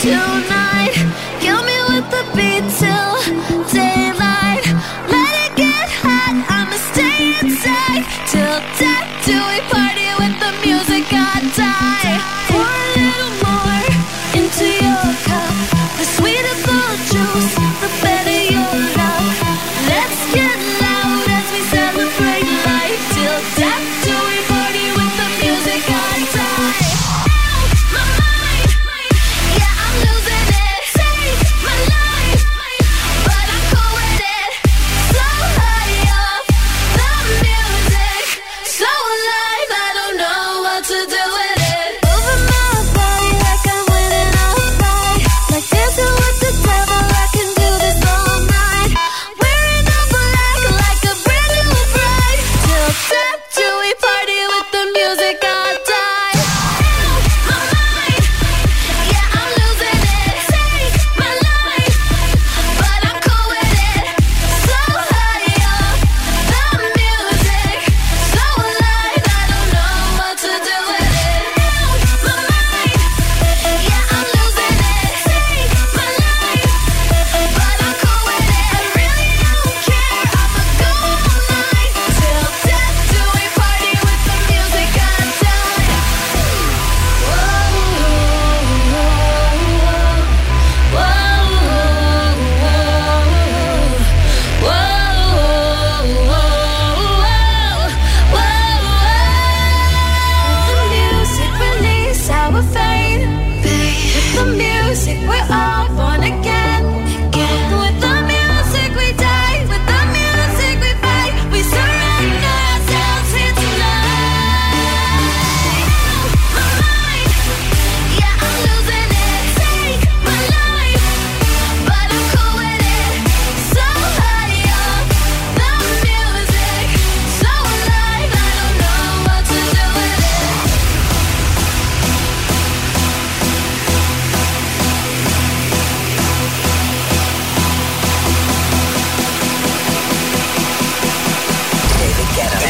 tonight. Kill me with the beat till daylight. Let it get hot. I'ma stay inside till death. Do we party with the music I die? Pour a little more into your cup. The sweeter the juice, the better your love. Let's get loud as we celebrate life till death.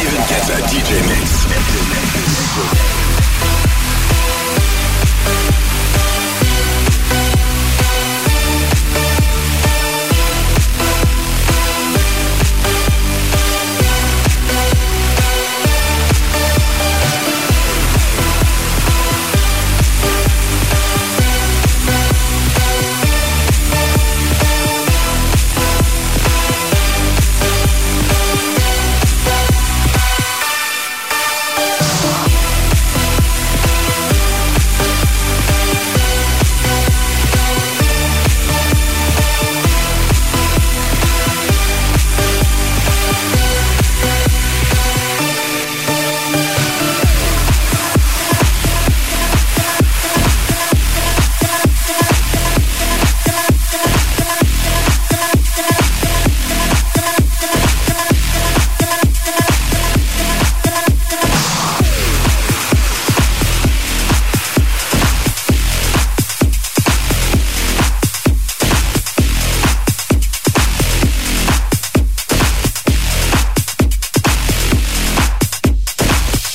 Even gets a DJ mix.